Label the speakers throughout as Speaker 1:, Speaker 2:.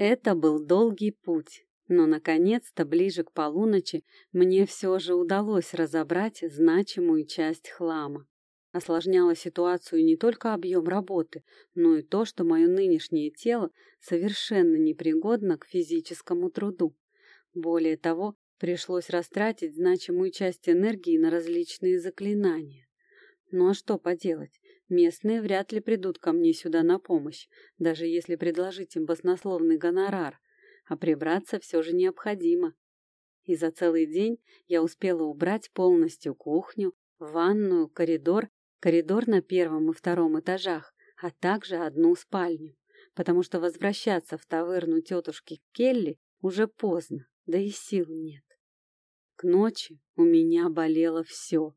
Speaker 1: Это был долгий путь, но, наконец-то, ближе к полуночи, мне все же удалось разобрать значимую часть хлама. Осложняло ситуацию не только объем работы, но и то, что мое нынешнее тело совершенно непригодно к физическому труду. Более того, пришлось растратить значимую часть энергии на различные заклинания. Ну а что поделать? Местные вряд ли придут ко мне сюда на помощь, даже если предложить им баснословный гонорар, а прибраться все же необходимо. И за целый день я успела убрать полностью кухню, ванную, коридор, коридор на первом и втором этажах, а также одну спальню, потому что возвращаться в таверну тетушки Келли уже поздно, да и сил нет. К ночи у меня болело все.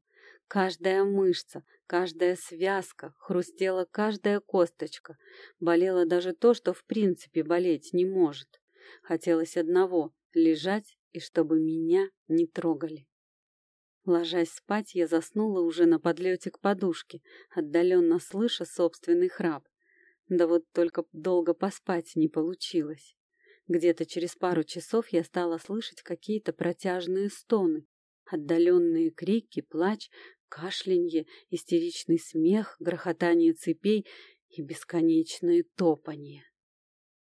Speaker 1: Каждая мышца, каждая связка, хрустела каждая косточка. Болело даже то, что в принципе болеть не может. Хотелось одного — лежать и чтобы меня не трогали. Ложась спать, я заснула уже на подлете к подушке, отдаленно слыша собственный храп. Да вот только долго поспать не получилось. Где-то через пару часов я стала слышать какие-то протяжные стоны, отдаленные крики, плач, кашлянье, истеричный смех, грохотание цепей и бесконечное топанье.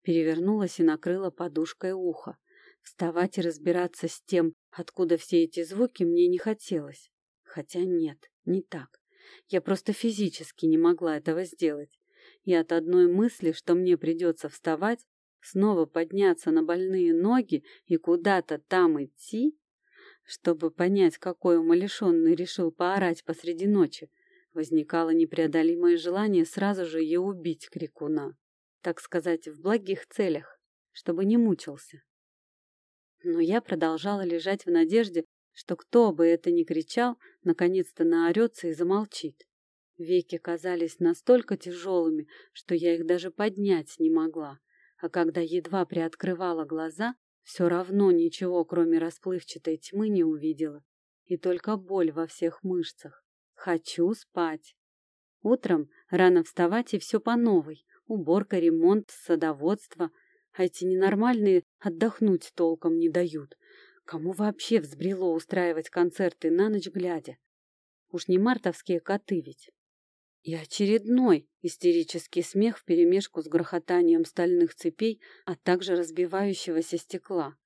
Speaker 1: Перевернулась и накрыла подушкой ухо. Вставать и разбираться с тем, откуда все эти звуки, мне не хотелось. Хотя нет, не так. Я просто физически не могла этого сделать. И от одной мысли, что мне придется вставать, снова подняться на больные ноги и куда-то там идти, чтобы понять, какой умалишенный решил поорать посреди ночи, возникало непреодолимое желание сразу же ее убить крикуна, так сказать, в благих целях, чтобы не мучился. Но я продолжала лежать в надежде, что кто бы это ни кричал, наконец-то наорется и замолчит. Веки казались настолько тяжелыми, что я их даже поднять не могла, а когда едва приоткрывала глаза, все равно ничего, кроме расплывчатой тьмы, не увидела. И только боль во всех мышцах. Хочу спать. Утром рано вставать и все по новой. Уборка, ремонт, садоводство. А эти ненормальные отдохнуть толком не дают. Кому вообще взбрело устраивать концерты на ночь глядя? Уж не мартовские коты ведь. И очередной истерический смех вперемешку с грохотанием стальных цепей, а также разбивающегося стекла.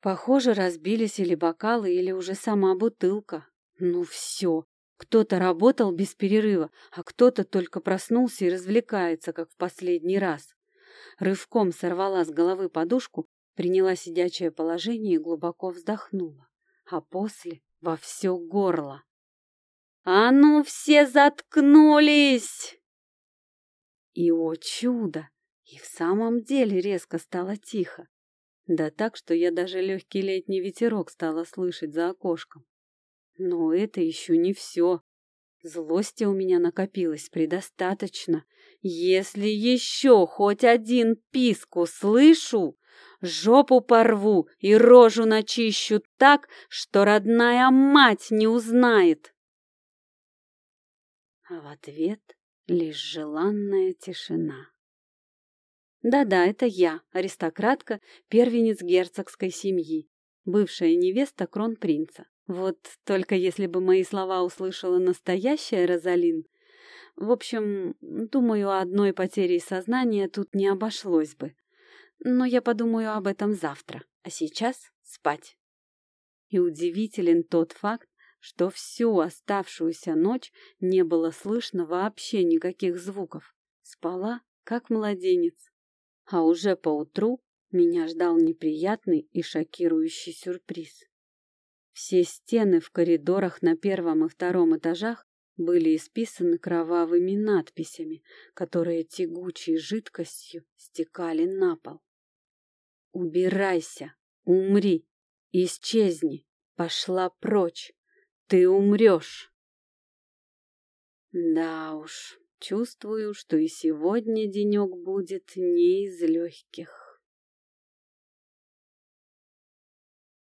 Speaker 1: Похоже, разбились или бокалы, или уже сама бутылка. Ну все, кто-то работал без перерыва, а кто-то только проснулся и развлекается, как в последний раз. Рывком сорвала с головы подушку, приняла сидячее положение и глубоко вздохнула. А после во все горло. «А ну, все заткнулись!» И, о чудо! И в самом деле резко стало тихо. Да так, что я даже легкий летний ветерок стала слышать за окошком. Но это еще не все. Злости у меня накопилось предостаточно. Если еще хоть один писк услышу, жопу порву и рожу начищу так, что родная мать не узнает а в ответ лишь желанная тишина. Да-да, это я, аристократка, первенец герцогской семьи, бывшая невеста кронпринца. Вот только если бы мои слова услышала настоящая Розалин, в общем, думаю, одной потерей сознания тут не обошлось бы. Но я подумаю об этом завтра, а сейчас спать. И удивителен тот факт, что всю оставшуюся ночь не было слышно вообще никаких звуков. Спала, как младенец. А уже поутру меня ждал неприятный и шокирующий сюрприз. Все стены в коридорах на первом и втором этажах были исписаны кровавыми надписями, которые тягучей жидкостью стекали на пол. «Убирайся! Умри! Исчезни! Пошла прочь! Ты умрешь. Да уж, чувствую, что и сегодня денек будет не из легких.